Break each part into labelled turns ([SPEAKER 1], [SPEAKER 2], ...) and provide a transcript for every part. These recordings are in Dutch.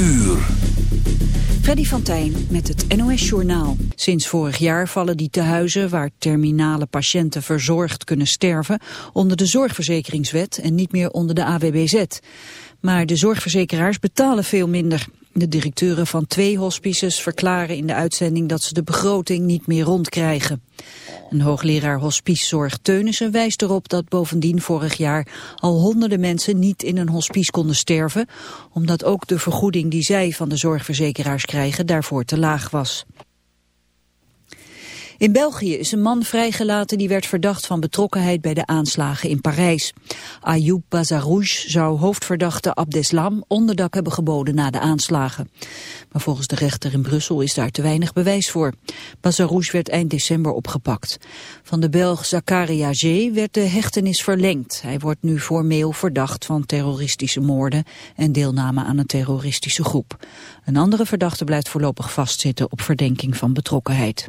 [SPEAKER 1] uur.
[SPEAKER 2] Freddy van Tijn met het NOS-journaal. Sinds vorig jaar vallen die tehuizen waar terminale patiënten verzorgd kunnen sterven... onder de zorgverzekeringswet en niet meer onder de AWBZ. Maar de zorgverzekeraars betalen veel minder. De directeuren van twee hospices verklaren in de uitzending dat ze de begroting niet meer rondkrijgen. Een hoogleraar hospicezorg Teunissen wijst erop dat bovendien vorig jaar al honderden mensen niet in een hospice konden sterven, omdat ook de vergoeding die zij van de zorgverzekeraars krijgen daarvoor te laag was. In België is een man vrijgelaten die werd verdacht van betrokkenheid bij de aanslagen in Parijs. Ayoub Bazarouche zou hoofdverdachte Abdeslam onderdak hebben geboden na de aanslagen. Maar volgens de rechter in Brussel is daar te weinig bewijs voor. Bazarouche werd eind december opgepakt. Van de Belg Zakaria G. werd de hechtenis verlengd. Hij wordt nu formeel verdacht van terroristische moorden en deelname aan een terroristische groep. Een andere verdachte blijft voorlopig vastzitten op verdenking van betrokkenheid.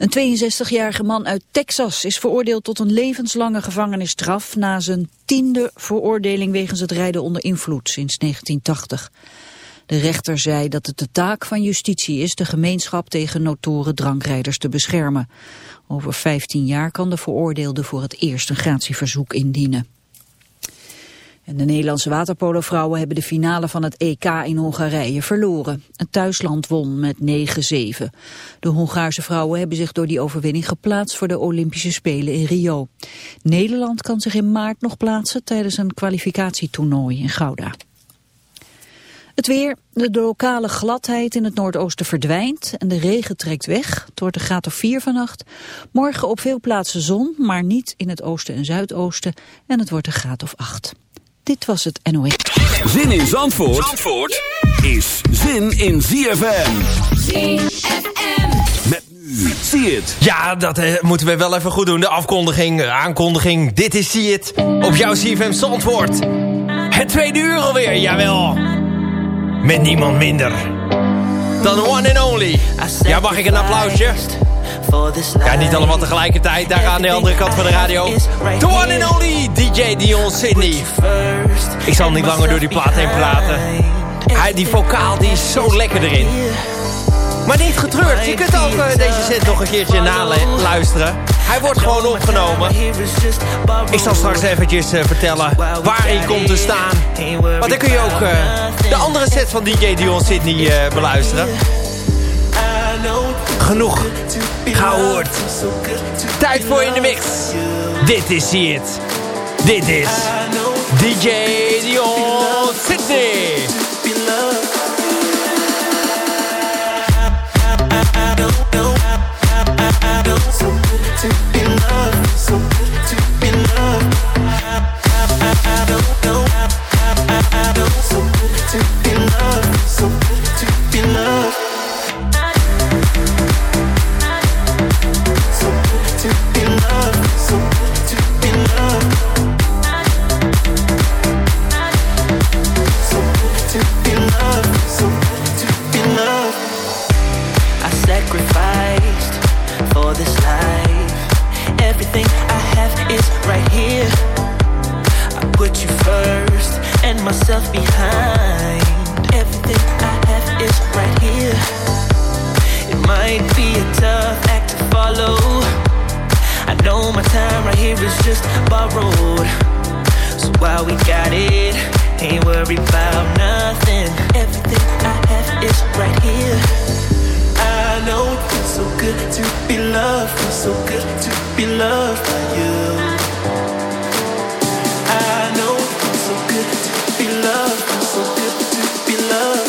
[SPEAKER 2] Een 62-jarige man uit Texas is veroordeeld tot een levenslange gevangenisstraf na zijn tiende veroordeling wegens het rijden onder invloed sinds 1980. De rechter zei dat het de taak van justitie is de gemeenschap tegen notoren drankrijders te beschermen. Over 15 jaar kan de veroordeelde voor het eerst een gratieverzoek indienen. De Nederlandse waterpolovrouwen hebben de finale van het EK in Hongarije verloren. Het thuisland won met 9-7. De Hongaarse vrouwen hebben zich door die overwinning geplaatst voor de Olympische Spelen in Rio. Nederland kan zich in maart nog plaatsen tijdens een kwalificatietoernooi in Gouda. Het weer, de lokale gladheid in het noordoosten verdwijnt en de regen trekt weg. Het wordt een graad of 4 vannacht. Morgen op veel plaatsen zon, maar niet in het oosten en zuidoosten. En het wordt een graad of 8. Dit was het NOS.
[SPEAKER 1] Zin in Zandvoort, Zandvoort is zin in ZFM.
[SPEAKER 3] ZFM.
[SPEAKER 1] Met nu, zie het.
[SPEAKER 4] Ja, dat eh, moeten we wel even goed doen. De afkondiging, de aankondiging. Dit is zie het. Op jouw CFM Zandvoort. Het tweede uur alweer, jawel. Met niemand minder dan one and only. Ja, mag ik een applausje? Ja, niet allemaal tegelijkertijd. Daar aan de andere kant van de radio. The one and only DJ Dion Sydney. Ik zal niet langer door die plaat heen praten. Hij, die vocaal die is zo lekker erin. Maar niet getreurd. Je kunt ook uh, deze set nog een keertje naluisteren. Hij wordt gewoon opgenomen. Ik zal straks eventjes uh, vertellen waar hij komt te staan. Maar dan kun je ook uh, de andere set van DJ Dion Sydney beluisteren. Genoeg gehoord. Tijd voor in de mix. Dit is it. Dit is DJ Dion Sydney.
[SPEAKER 5] Myself behind. Everything I have is right here. It might be a tough act to follow. I know my time right here is just borrowed. So while we got it, ain't worried about nothing. Everything I have is right here. I know it feels so good to be loved, feels so good to be loved by you.
[SPEAKER 6] be loved. I'm so different to be
[SPEAKER 7] loved.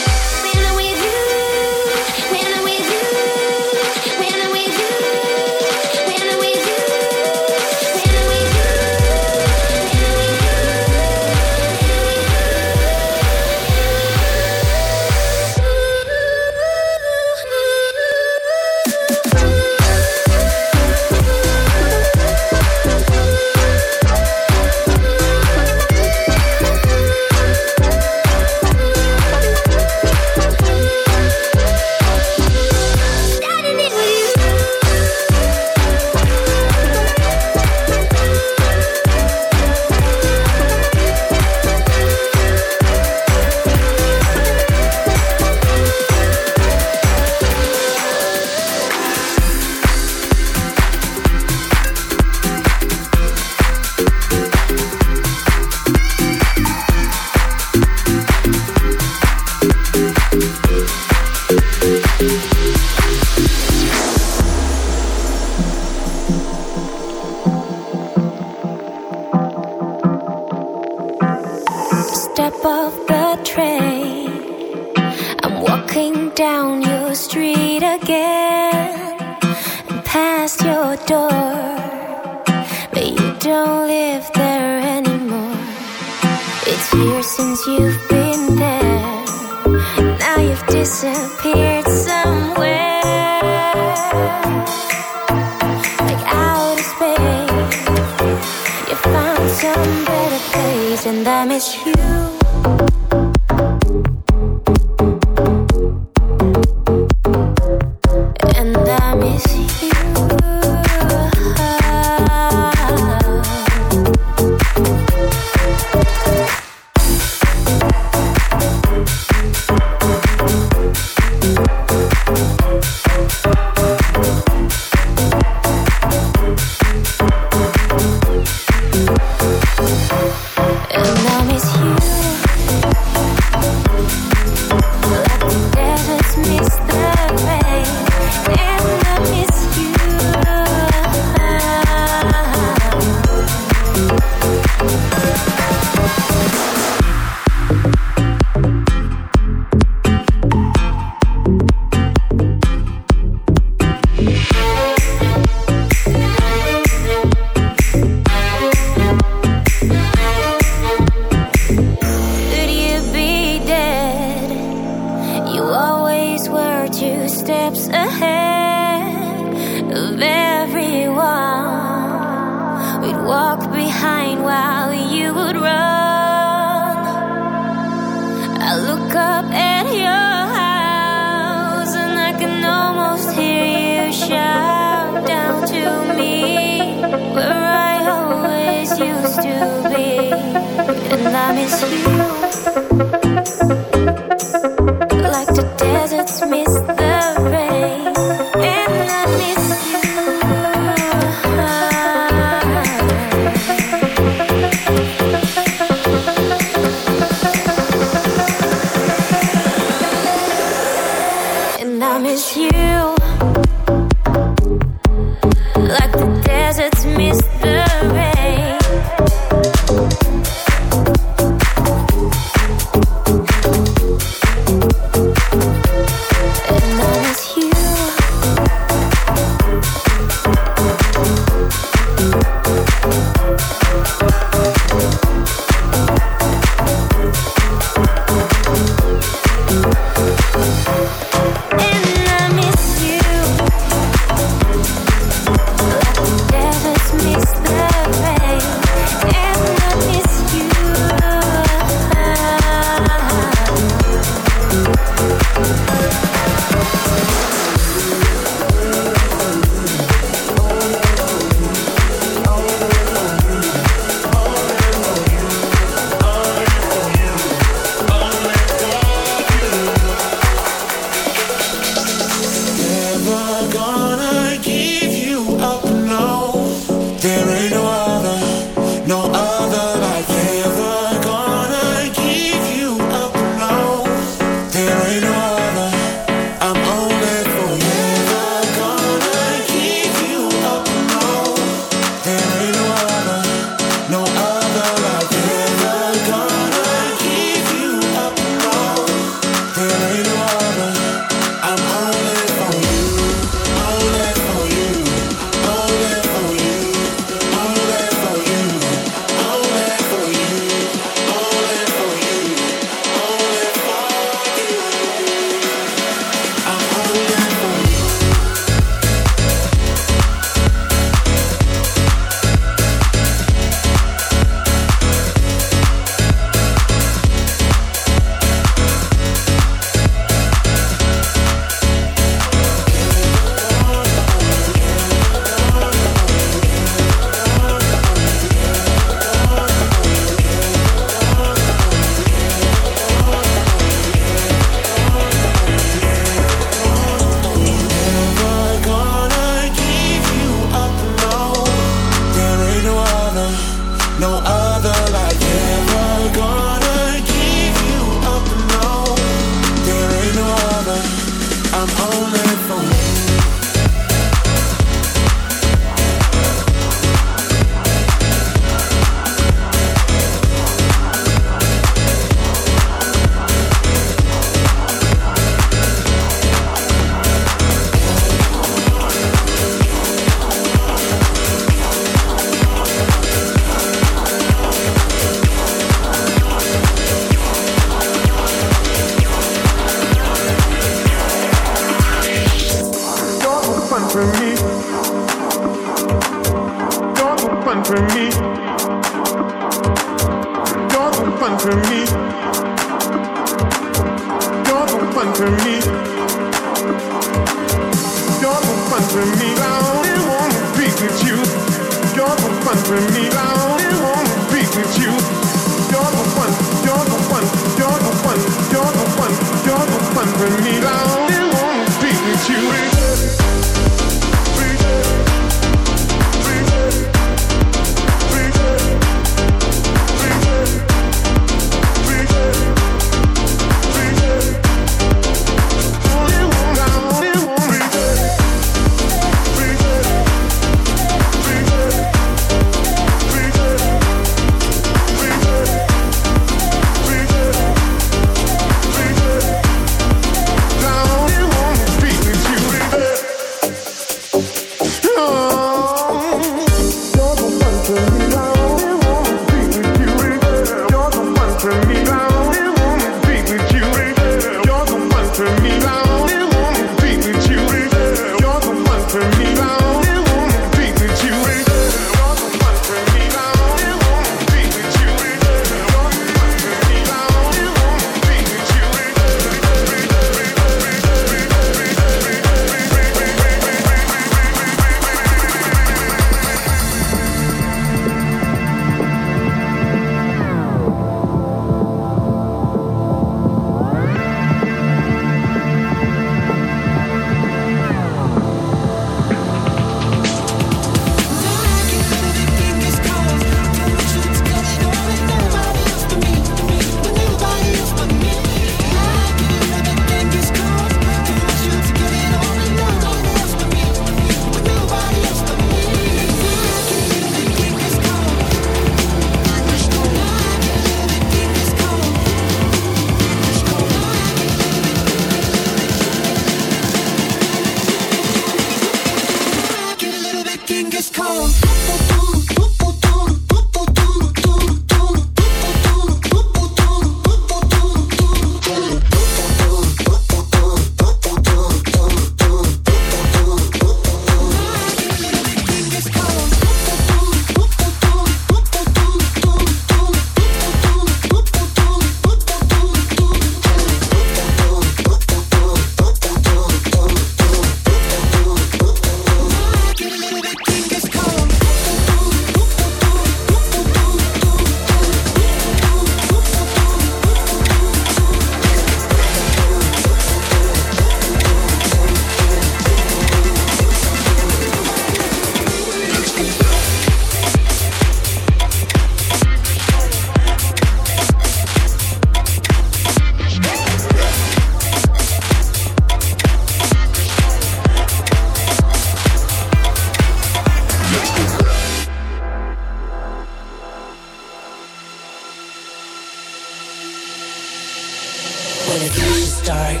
[SPEAKER 6] Dark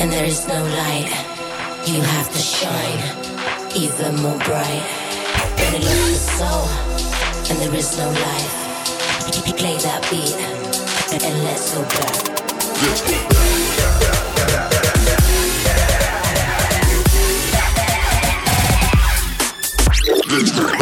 [SPEAKER 6] and there is no light, you have to shine even more bright. When it loses the soul and there is no life, play that beat and let's go back. Let's go.
[SPEAKER 8] Step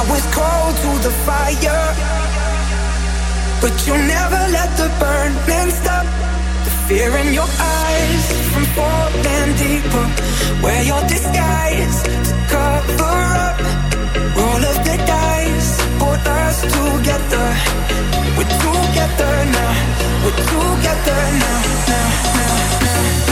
[SPEAKER 8] I was cold to the fire, but you never let the burning stop. The fear in your eyes from falling deeper. Wear your disguise to cover up. Roll of the dice, put us together. We're together now. We're together now, now, now, now.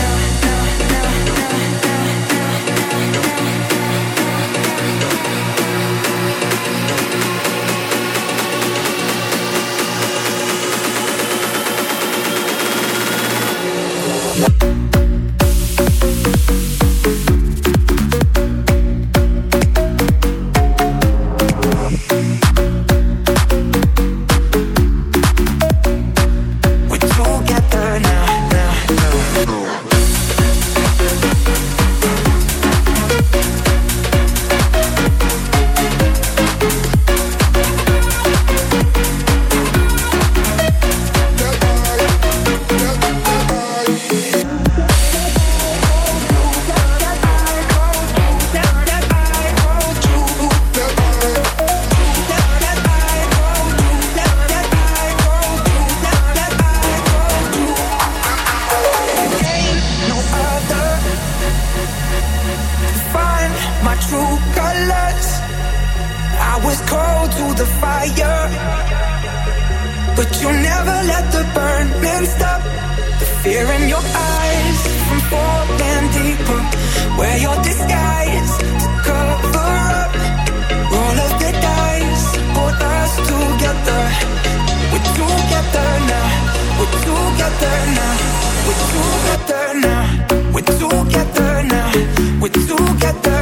[SPEAKER 6] Get.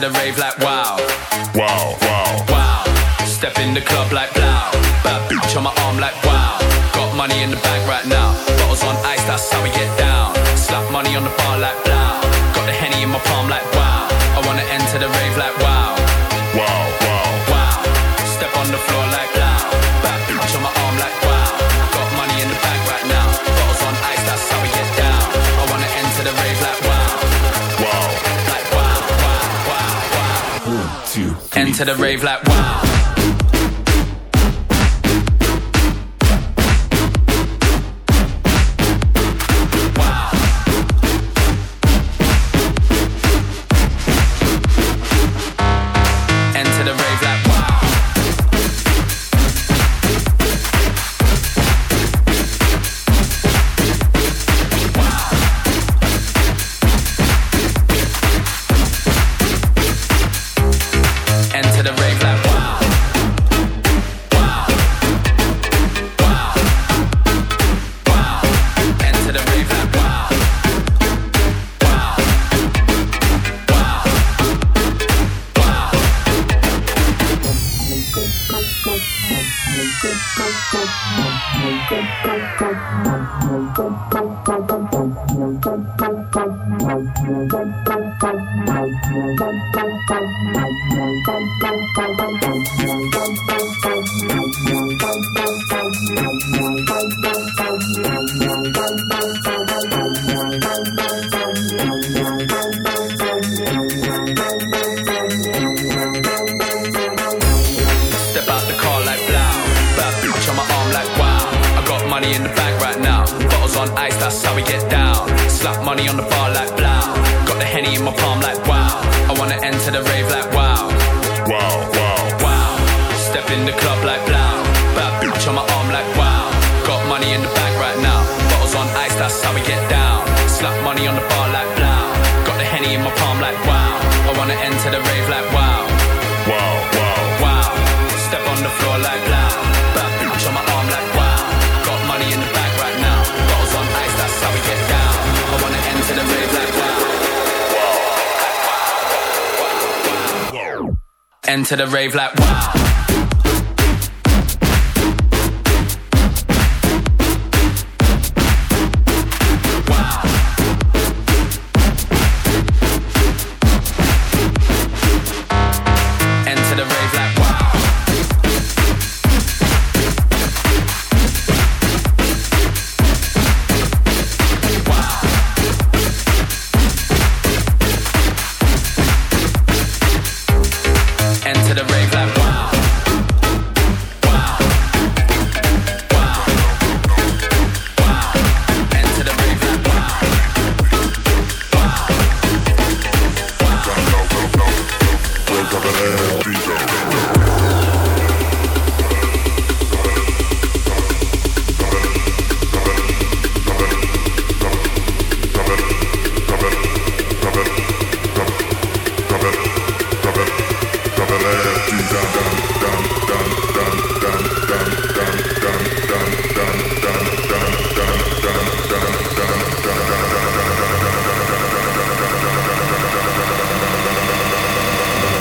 [SPEAKER 6] to
[SPEAKER 9] the rave like wow.
[SPEAKER 10] Wow, wow.
[SPEAKER 9] Wow. Step in the club like blow. Bad bitch on my arm like wow. Got money in the bank right now. Bottles on ice, that's how we get down. Slap money on the bar like blow. Got the henny in my palm like wow. I wanna enter the rave like wow. to the rave like wow. Money in the bank right now. Bottles on ice, that's how we get down. Slap money on the bar like blow. Got the henny in my palm like wow. I wanna enter the rave like wow.
[SPEAKER 10] Wow, wow.
[SPEAKER 9] Wow. Step in the club like blow. Bad bitch on my arm like wow. Got money in the bank right now. Bottles on ice, that's how we get down. Slap money on the bar like blow. Got the henny in my palm like wow. I wanna enter the rave like wow.
[SPEAKER 10] Wow, wow.
[SPEAKER 9] Wow. Step on the floor like loud. Enter the rave like wow.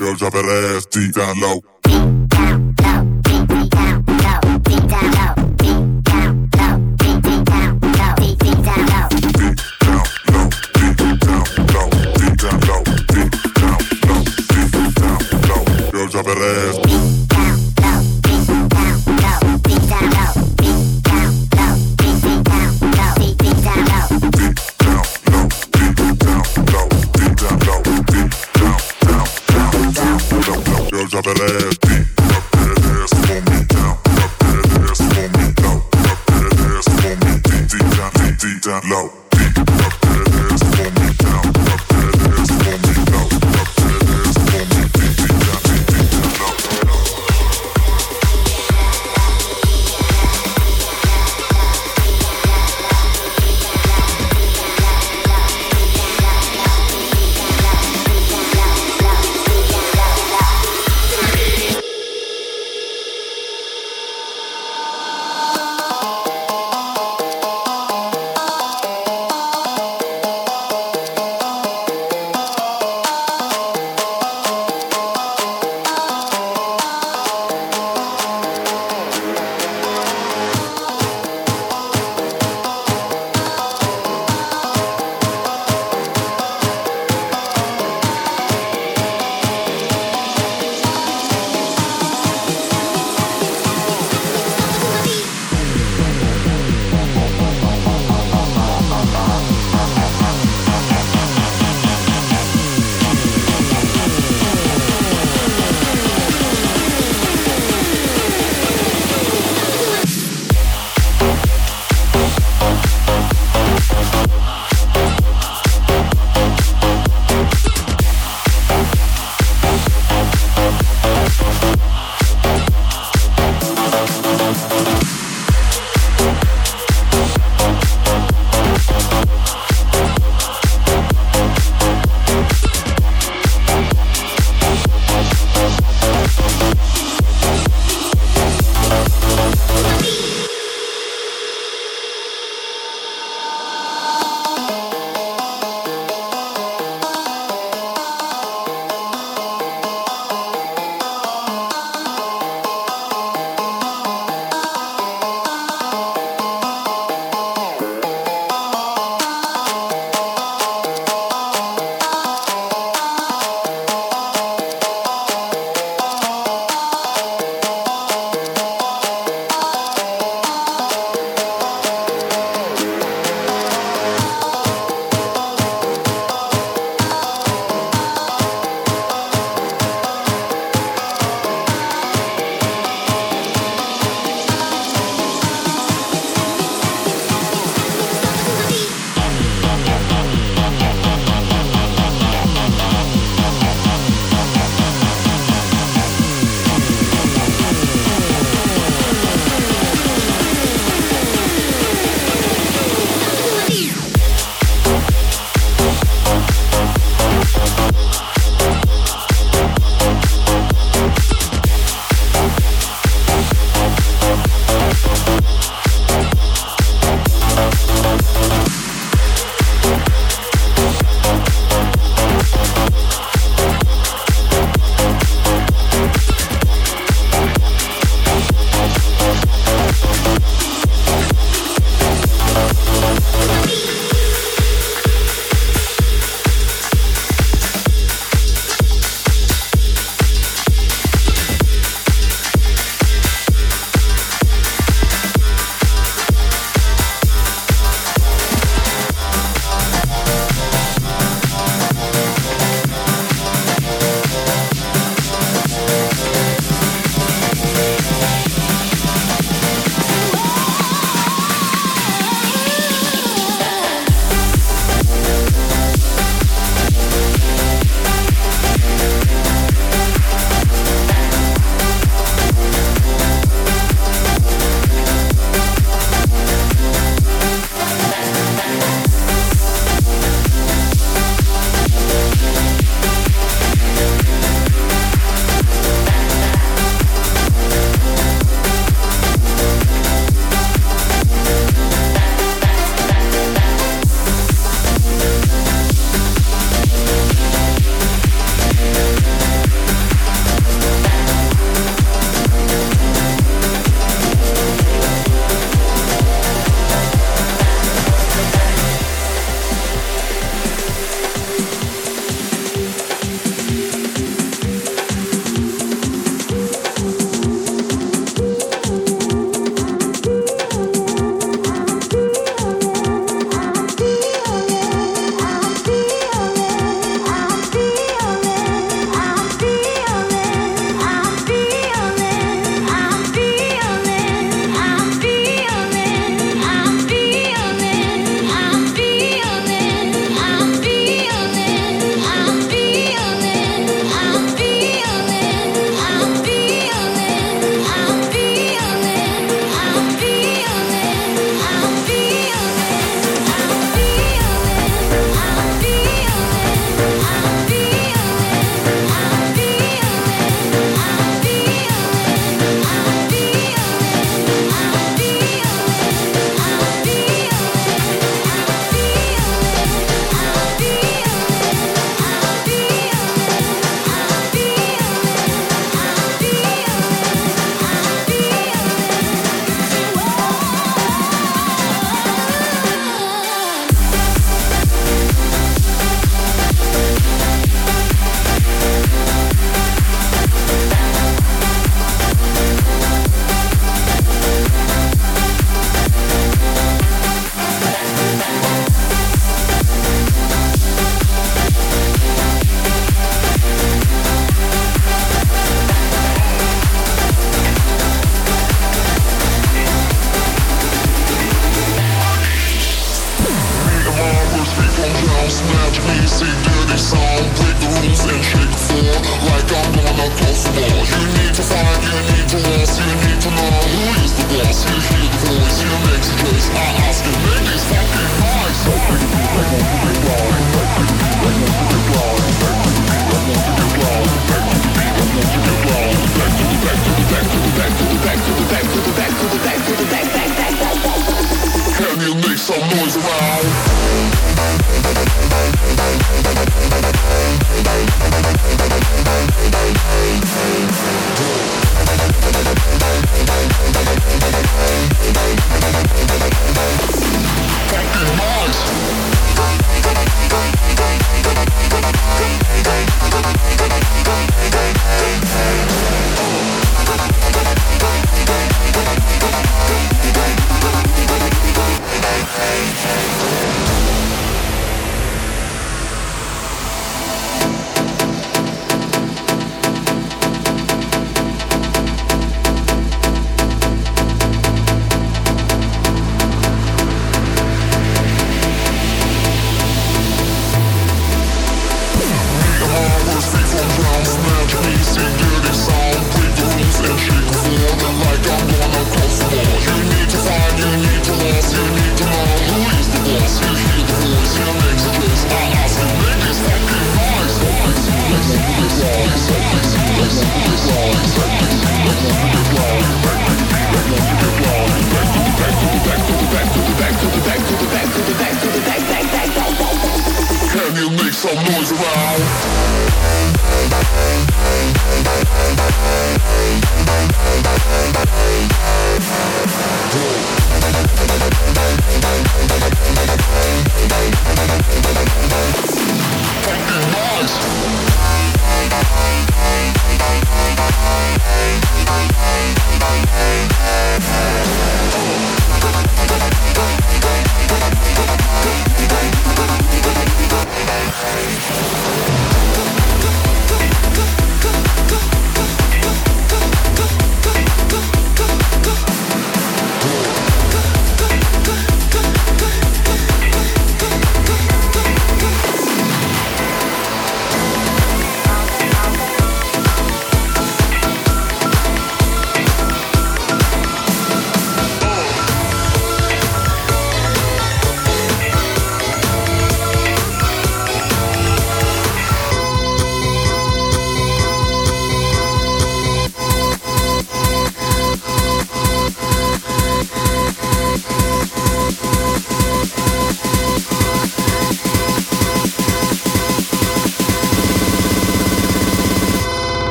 [SPEAKER 10] Mario Giaveretti, down low.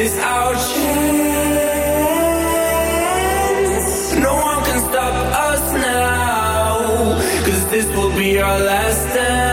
[SPEAKER 11] is our chance. No one can stop us now, cause this will be our last dance.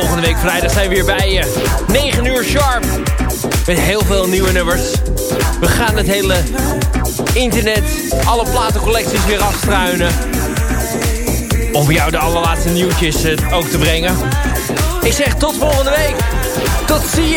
[SPEAKER 12] Volgende week vrijdag zijn we weer bij je. 9 uur sharp. Met heel veel nieuwe nummers. We gaan het hele internet, alle platencollecties weer afstruinen. Om jou de allerlaatste nieuwtjes uh, ook te brengen. Ik zeg tot volgende week. Tot zie